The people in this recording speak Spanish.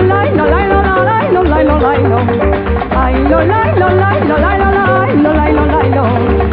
no, no, no, no, no,